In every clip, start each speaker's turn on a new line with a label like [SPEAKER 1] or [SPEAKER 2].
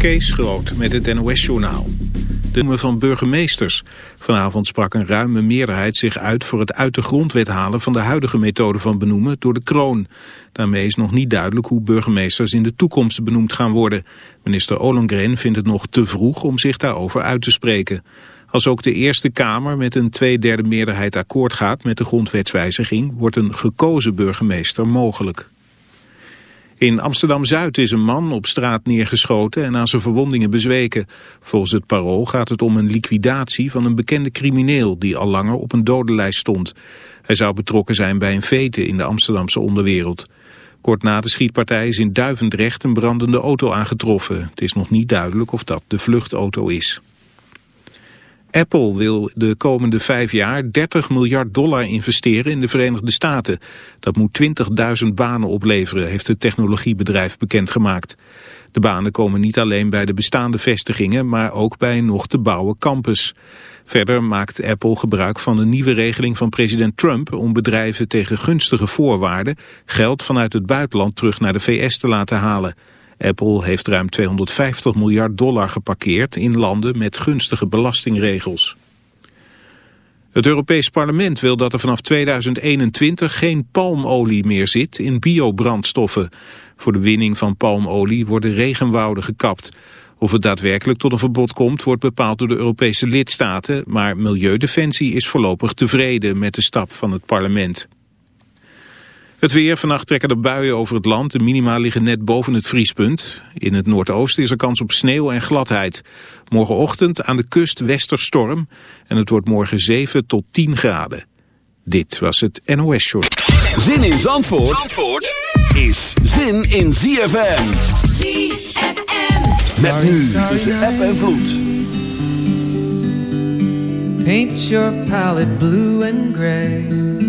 [SPEAKER 1] Kees Groot met het NOS-journaal. De noemen van burgemeesters. Vanavond sprak een ruime meerderheid zich uit voor het uit de grondwet halen van de huidige methode van benoemen door de kroon. Daarmee is nog niet duidelijk hoe burgemeesters in de toekomst benoemd gaan worden. Minister Ollongren vindt het nog te vroeg om zich daarover uit te spreken. Als ook de Eerste Kamer met een tweederde meerderheid akkoord gaat met de grondwetswijziging, wordt een gekozen burgemeester mogelijk. In Amsterdam-Zuid is een man op straat neergeschoten en aan zijn verwondingen bezweken. Volgens het parool gaat het om een liquidatie van een bekende crimineel die al langer op een dodenlijst stond. Hij zou betrokken zijn bij een vete in de Amsterdamse onderwereld. Kort na de schietpartij is in Duivendrecht een brandende auto aangetroffen. Het is nog niet duidelijk of dat de vluchtauto is. Apple wil de komende vijf jaar 30 miljard dollar investeren in de Verenigde Staten. Dat moet 20.000 banen opleveren, heeft het technologiebedrijf bekendgemaakt. De banen komen niet alleen bij de bestaande vestigingen, maar ook bij een nog te bouwen campus. Verder maakt Apple gebruik van een nieuwe regeling van president Trump om bedrijven tegen gunstige voorwaarden geld vanuit het buitenland terug naar de VS te laten halen. Apple heeft ruim 250 miljard dollar geparkeerd in landen met gunstige belastingregels. Het Europees Parlement wil dat er vanaf 2021 geen palmolie meer zit in biobrandstoffen. Voor de winning van palmolie worden regenwouden gekapt. Of het daadwerkelijk tot een verbod komt wordt bepaald door de Europese lidstaten, maar Milieudefensie is voorlopig tevreden met de stap van het parlement. Het weer, vannacht trekken er buien over het land. De minima liggen net boven het vriespunt. In het noordoosten is er kans op sneeuw en gladheid. Morgenochtend aan de kust westerstorm. En het wordt morgen 7 tot 10 graden. Dit was het NOS Short.
[SPEAKER 2] Zin in Zandvoort, Zandvoort is zin in ZFM. ZFM. Met nu tussen app en vloed.
[SPEAKER 3] Paint your palette blue and gray.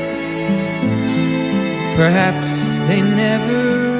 [SPEAKER 4] Perhaps they never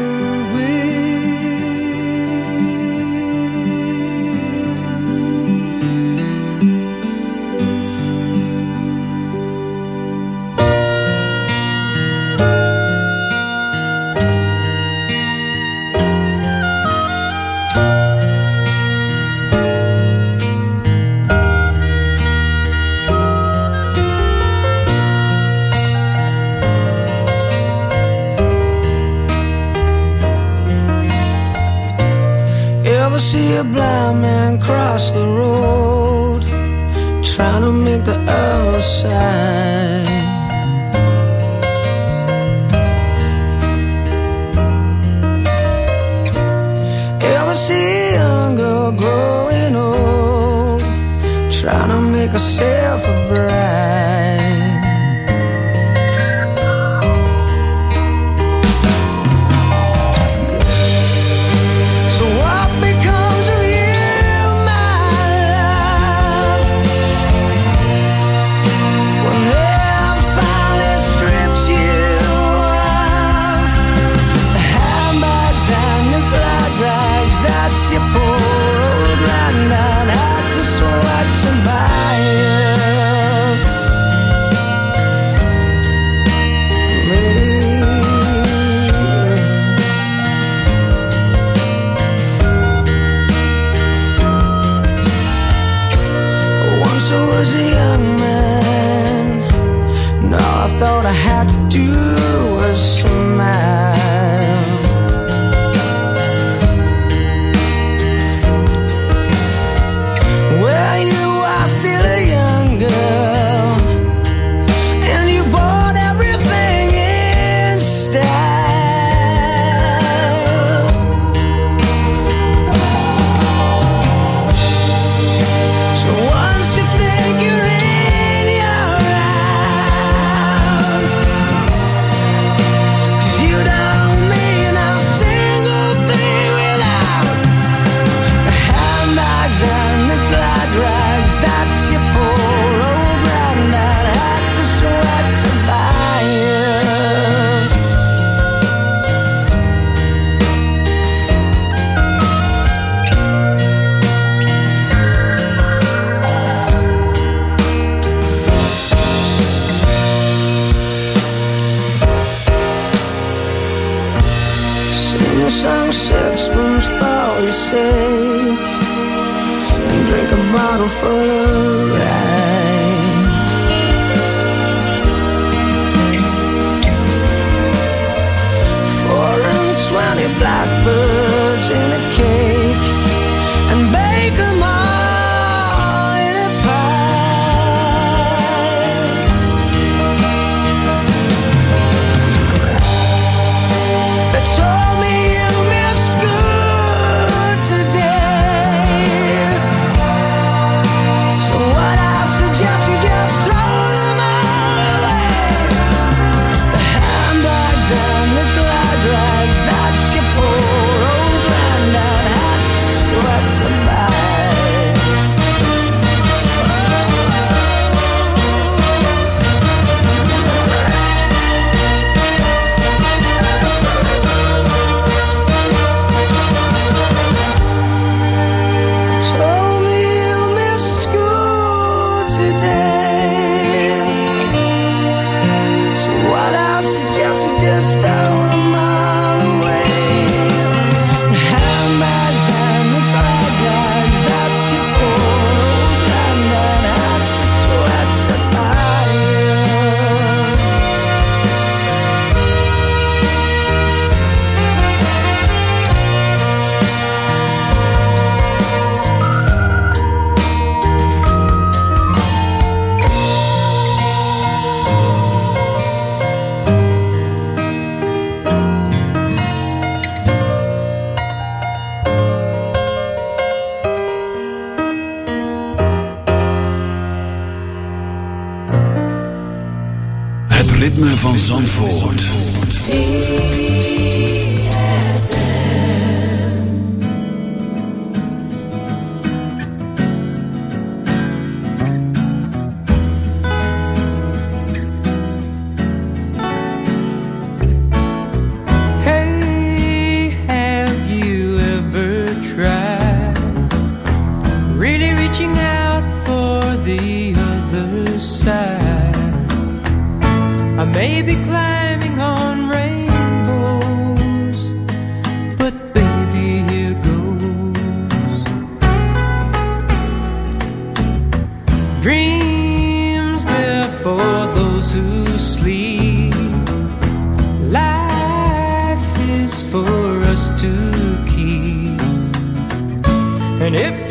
[SPEAKER 3] And if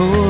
[SPEAKER 3] for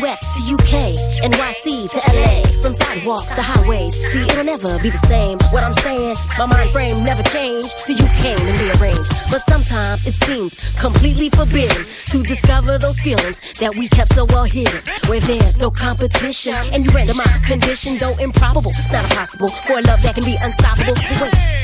[SPEAKER 5] US to UK, NYC to LA, from sidewalks to highways. See, it'll never be the same. What I'm saying, my mind frame never changed. See, you came and rearranged. But sometimes it seems completely forbidden to discover those feelings that we kept so well hidden. Where there's no competition, and you render my condition, though improbable. It's not impossible for a love that can be unstoppable. Wait.